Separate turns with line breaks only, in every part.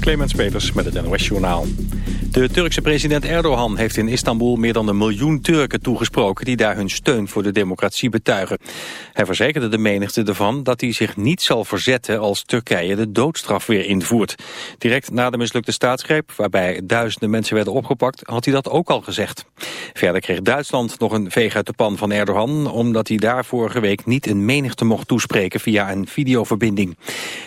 Clemens Peters met het NOS Journaal. De Turkse president Erdogan heeft in Istanbul meer dan een miljoen Turken toegesproken die daar hun steun voor de democratie betuigen. Hij verzekerde de menigte ervan dat hij zich niet zal verzetten als Turkije de doodstraf weer invoert. Direct na de mislukte staatsgreep, waarbij duizenden mensen werden opgepakt, had hij dat ook al gezegd. Verder kreeg Duitsland nog een veeg uit de pan van Erdogan, omdat hij daar vorige week niet een menigte mocht toespreken via een videoverbinding.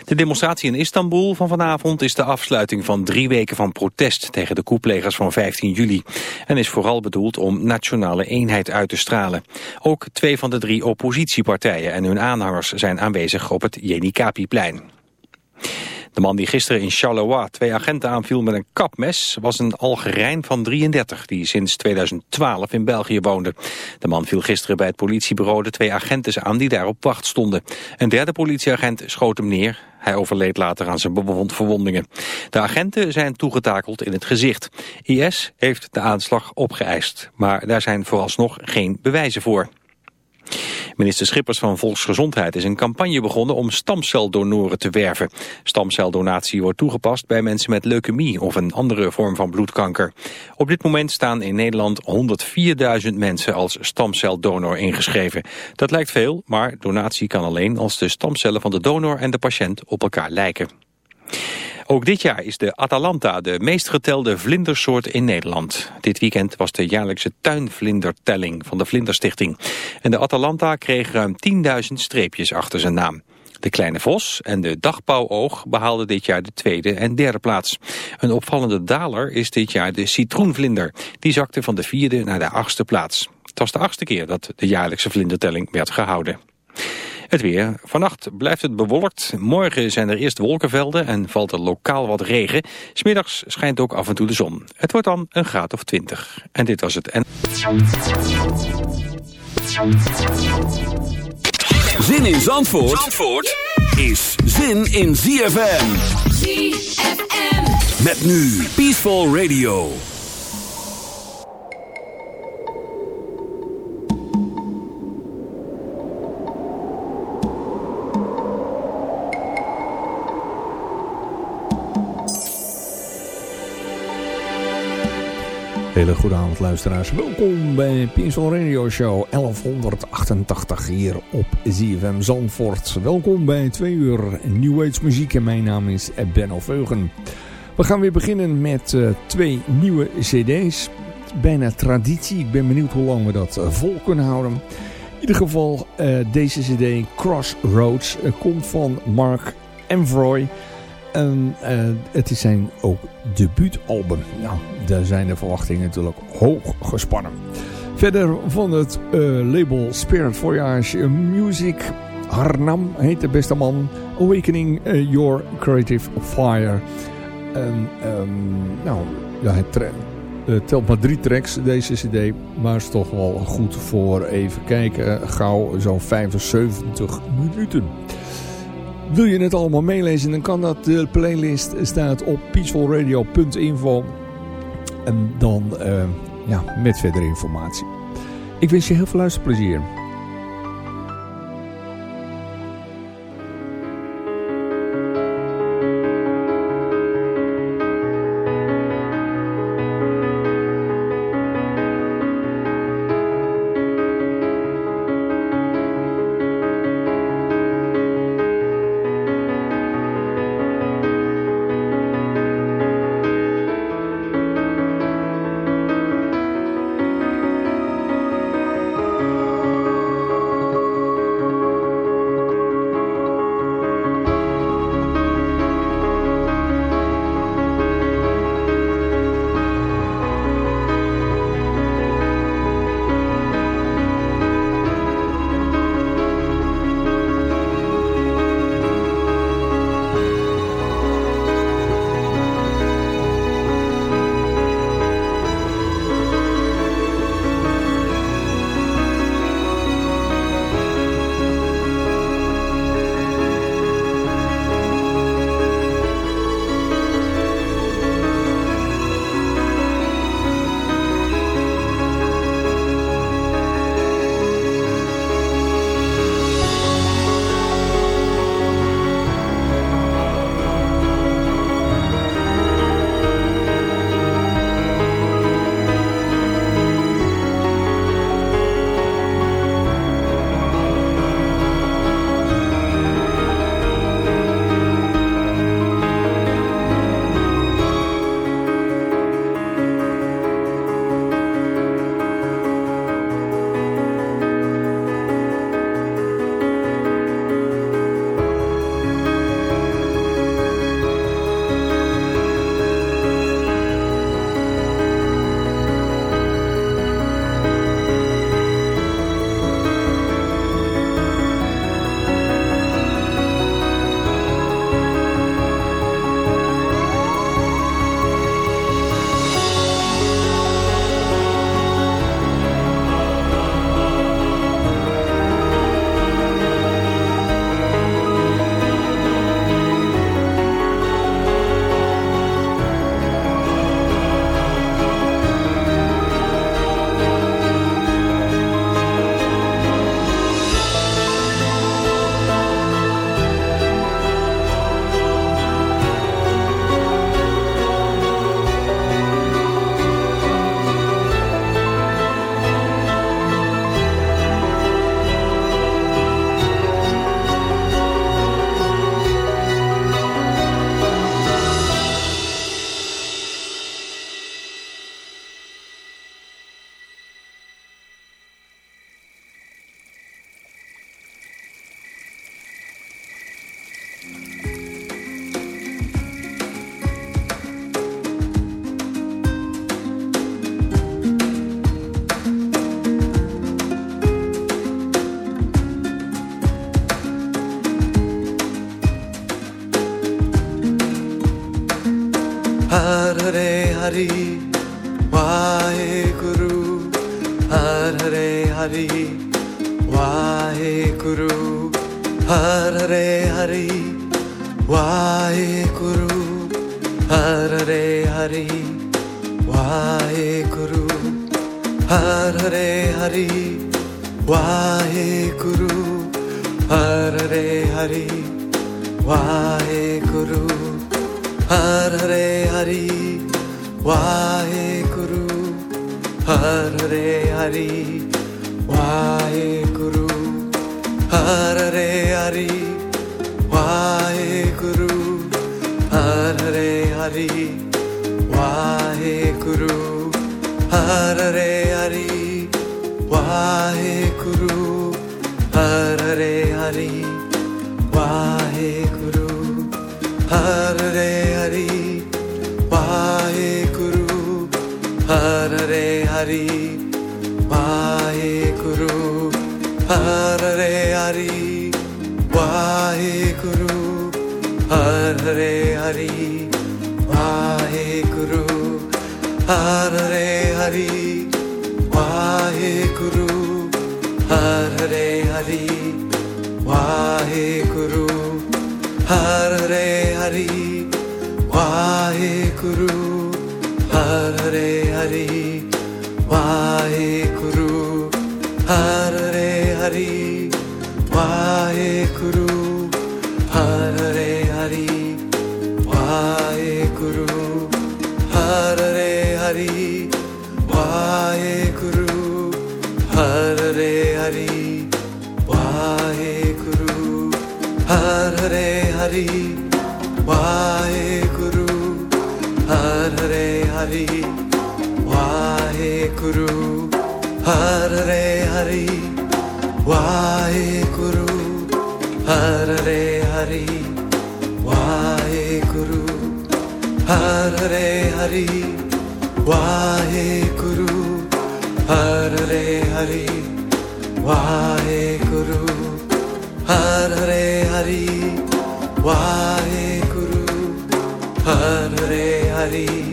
De demonstratie in Istanbul van vanavond is de afsluiting van drie weken van protest tegen de koeplegers van 15 juli. En is vooral bedoeld om nationale eenheid uit te stralen. Ook twee van de drie oppositiepartijen en hun aanhangers zijn aanwezig op het Jenikapi-plein. De man die gisteren in Charleroi twee agenten aanviel met een kapmes... was een Algerijn van 33 die sinds 2012 in België woonde. De man viel gisteren bij het politiebureau de twee agenten aan die daar op wacht stonden. Een derde politieagent schoot hem neer. Hij overleed later aan zijn verwondingen. De agenten zijn toegetakeld in het gezicht. IS heeft de aanslag opgeëist, maar daar zijn vooralsnog geen bewijzen voor. Minister Schippers van Volksgezondheid is een campagne begonnen om stamceldonoren te werven. Stamceldonatie wordt toegepast bij mensen met leukemie of een andere vorm van bloedkanker. Op dit moment staan in Nederland 104.000 mensen als stamceldonor ingeschreven. Dat lijkt veel, maar donatie kan alleen als de stamcellen van de donor en de patiënt op elkaar lijken. Ook dit jaar is de Atalanta de meest getelde vlindersoort in Nederland. Dit weekend was de jaarlijkse tuinvlindertelling van de Vlinderstichting. En de Atalanta kreeg ruim 10.000 streepjes achter zijn naam. De kleine vos en de dagpauwoog behaalden dit jaar de tweede en derde plaats. Een opvallende daler is dit jaar de citroenvlinder. Die zakte van de vierde naar de achtste plaats. Het was de achtste keer dat de jaarlijkse vlindertelling werd gehouden. Het weer. Vannacht blijft het bewolkt. Morgen zijn er eerst wolkenvelden en valt er lokaal wat regen. Smiddags schijnt ook af en toe de zon. Het wordt dan een graad of 20. En dit was het.
Zin in Zandvoort, Zandvoort is zin in ZFM.
ZFM.
Met nu Peaceful Radio.
Hele goede avond luisteraars. Welkom bij Peaceful Radio Show 1188 hier op ZFM Zandvoort. Welkom bij twee uur New Age muziek en mijn naam is Benno Veugen. We gaan weer beginnen met uh, twee nieuwe cd's. Bijna traditie. Ik ben benieuwd hoe lang we dat uh, vol kunnen houden. In ieder geval uh, deze cd Crossroads komt van Mark Envroy. En het is zijn ook debuutalbum. Nou, daar zijn de verwachtingen natuurlijk hoog gespannen. Verder van het uh, label Spirit Voyage Music. Harnam heet de beste man. Awakening uh, Your Creative Fire. En, um, nou, ja, het telt maar drie tracks deze cd. Maar is toch wel goed voor even kijken. Gauw zo'n 75 minuten. Wil je het allemaal meelezen, dan kan dat. De playlist staat op peacefulradio.info. En dan uh, ja, met verdere informatie. Ik wens je heel veel luisterplezier.
हर हरे हरि वाहे गुरु हर हरे हरि वाहे गुरु हर हरे हरि वाहे गुरु हर हरे हरि वाहे गुरु हर हरे हरि वाहे गुरु हर हरे हरि हरि वाहे गुरु हर हरे हरि वाहे गुरु हर हरे हरि वाहे गुरु हर हरे हरि वाहे गुरु हर हरे हरि वाहे गुरु हर हरे हरि वाहे गुरु हर हरे हरि वाहे गुरु हर रे हरि वाहे गुरु हर रे हरि वाहे गुरु हर रे हरि वाहे गुरु हर रे हरि वाहे गुरु हर रे हरि वाहे गुरु हर रे Hari Guru Hare Hari Wahe Guru Hare Hari Wahe Guru Hare Hari Wahe Guru Hare Hari Wahe Guru Hare Hari Wahe Guru Hare Hari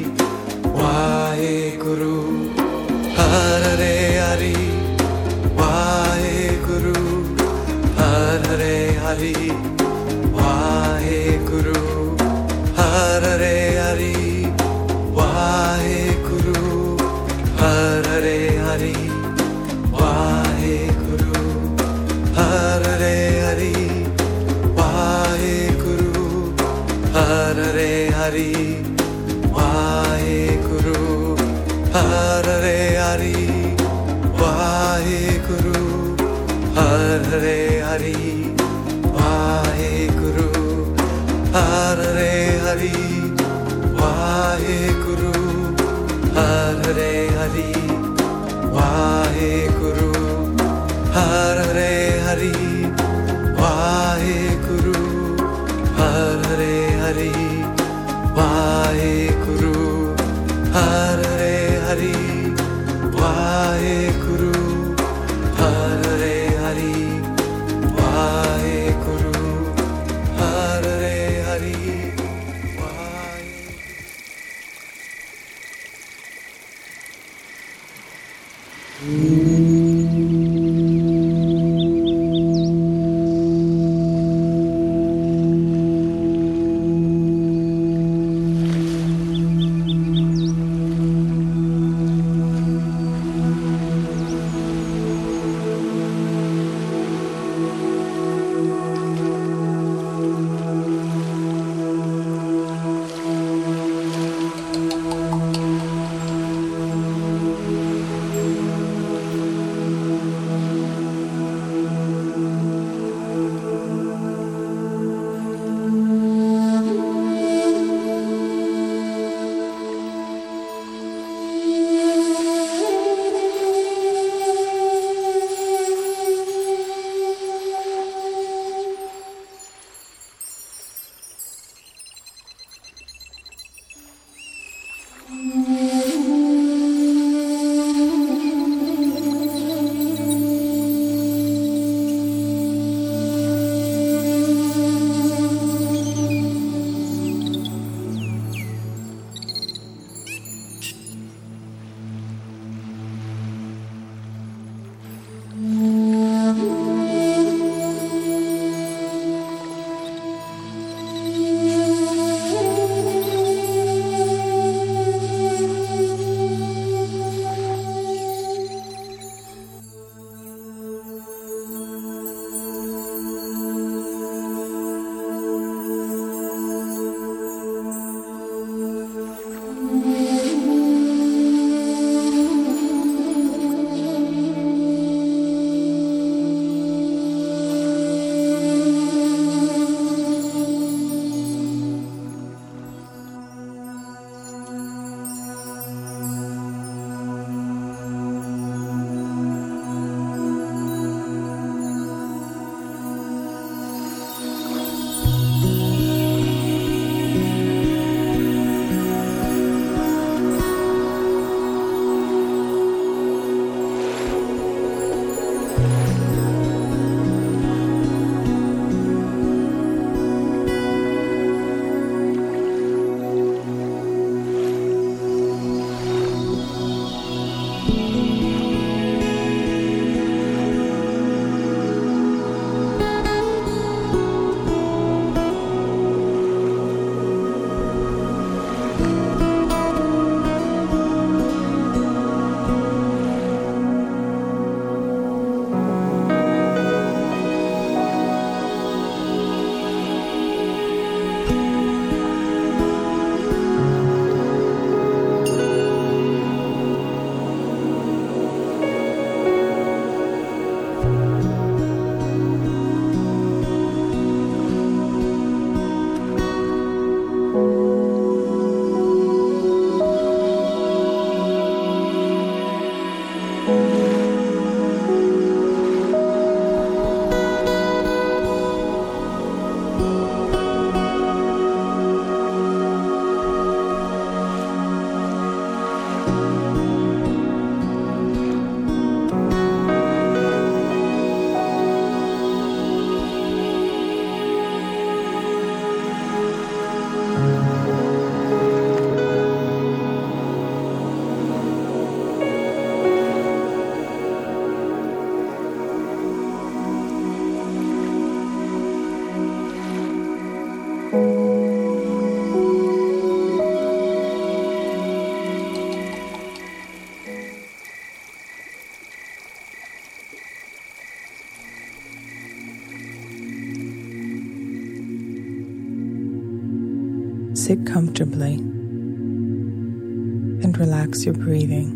Sit comfortably and relax your breathing.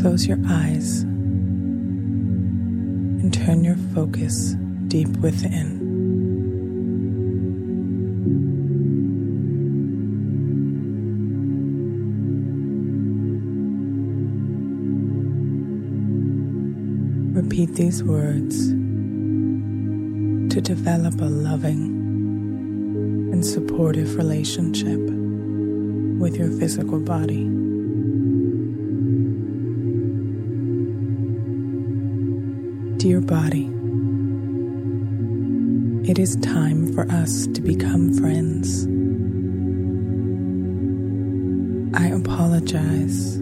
Close your eyes and turn your focus deep within. Repeat these words to develop a loving and supportive relationship with your physical body. Dear body, it is time for us to become friends. I apologize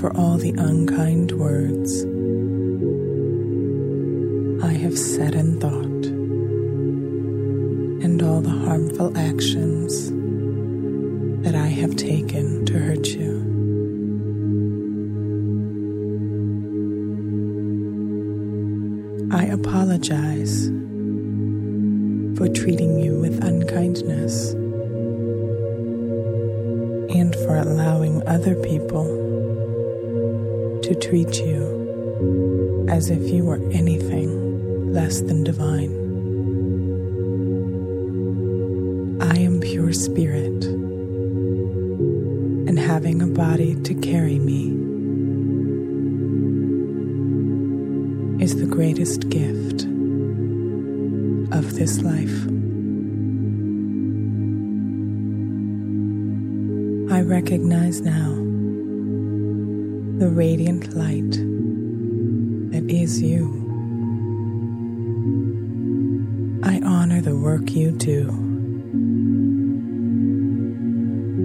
for all the unkind words I have said and thought, harmful actions that I have taken to hurt you. I apologize for treating you with unkindness and for allowing other people to treat you as if you were anything less than divine. Body to carry me is the greatest gift of this life. I recognize now the radiant light that is you. I honor the work you do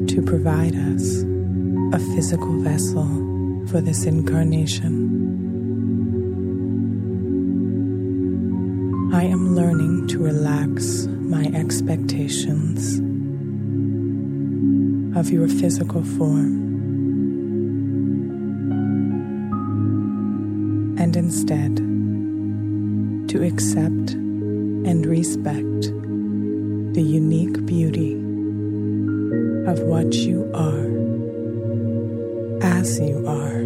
to provide us a physical vessel for this incarnation. I am learning to relax my expectations of your physical form and instead to accept and respect the unique beauty of what you are as you are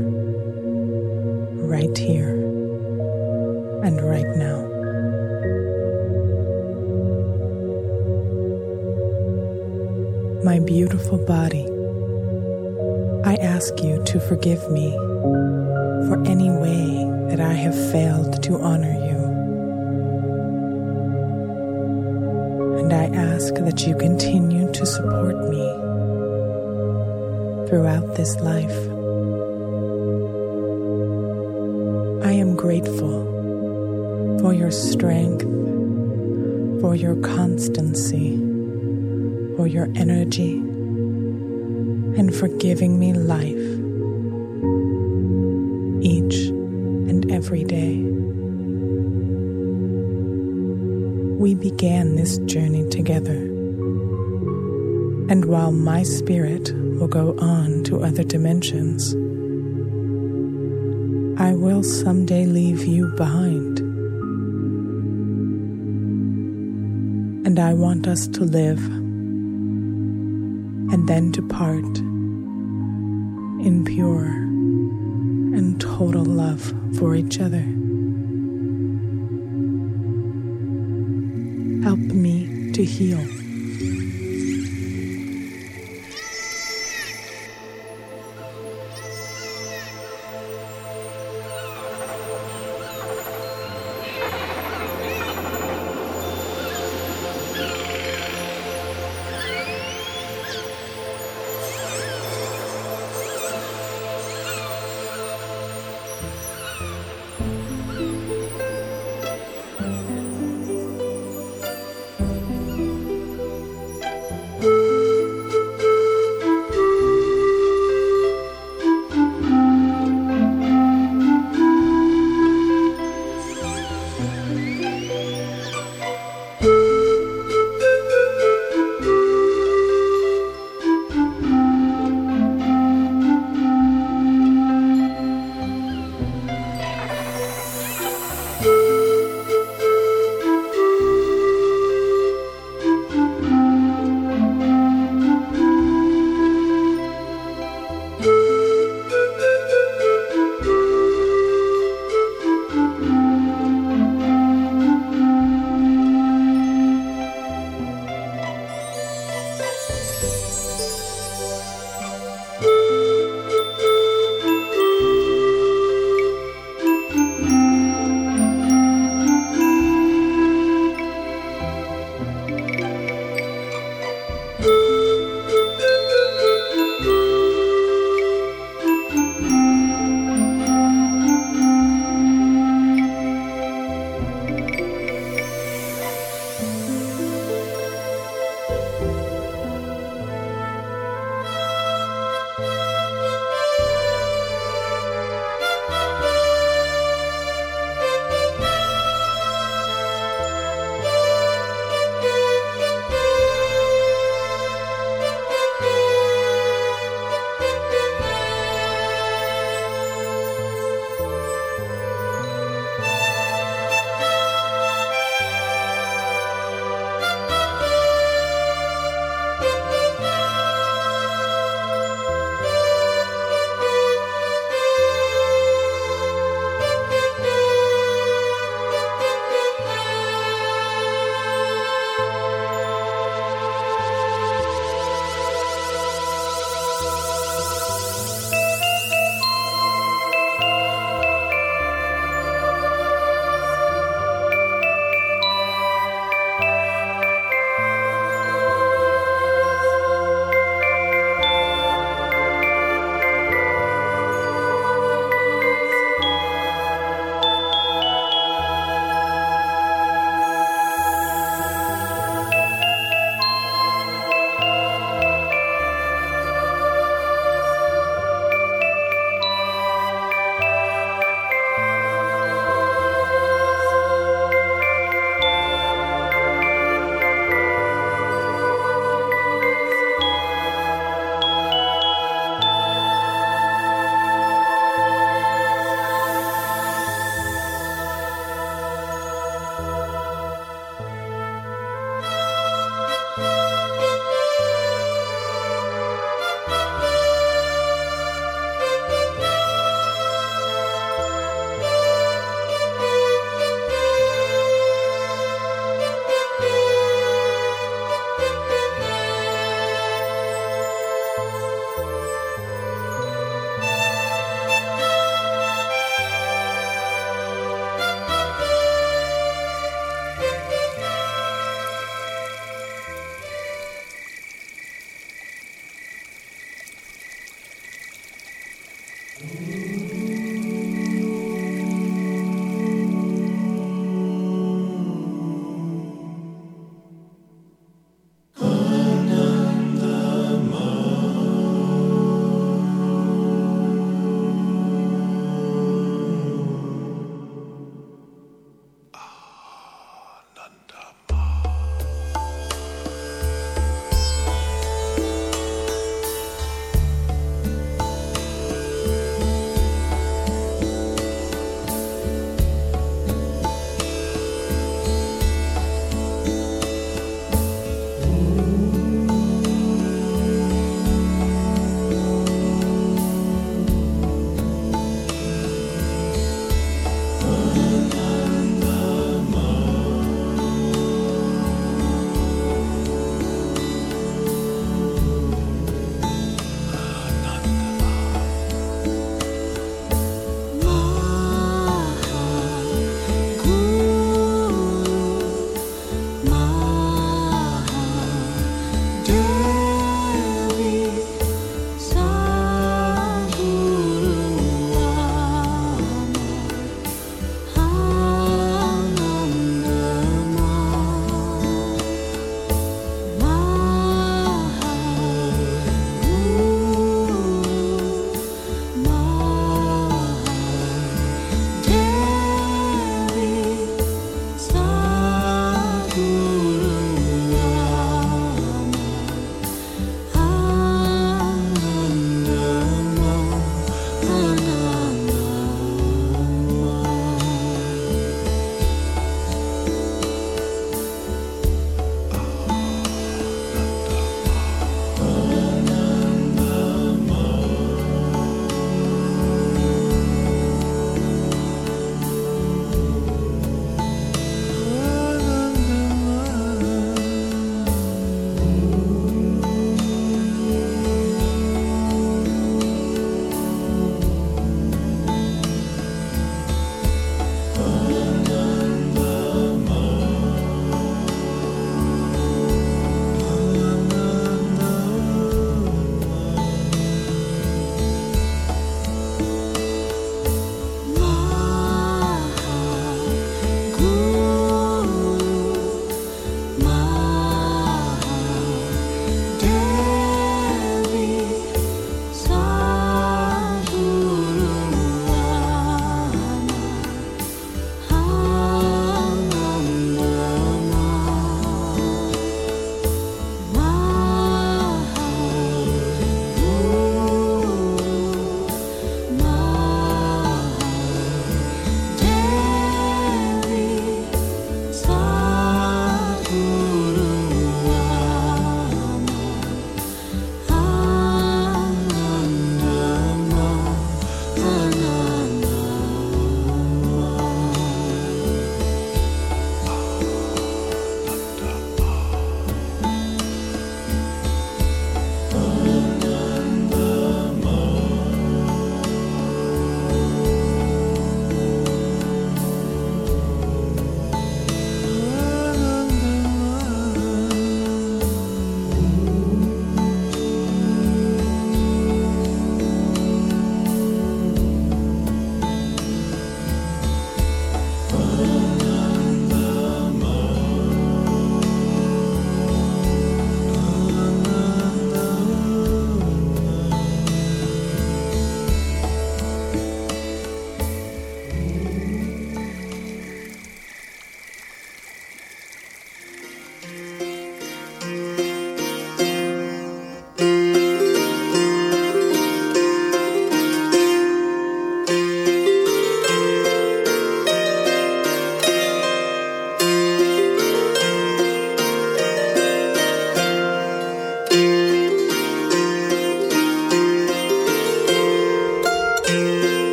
right here and right now. My beautiful body, I ask you to forgive me for any way that I have failed to honor you. And I ask that you continue to support me throughout this life. Your strength, for your constancy, for your energy, and for giving me life each and every day. We began this journey together, and while my spirit will go on to other dimensions, I will someday leave you behind. And I want us to live and then depart in pure and total love for each other. Help me to heal.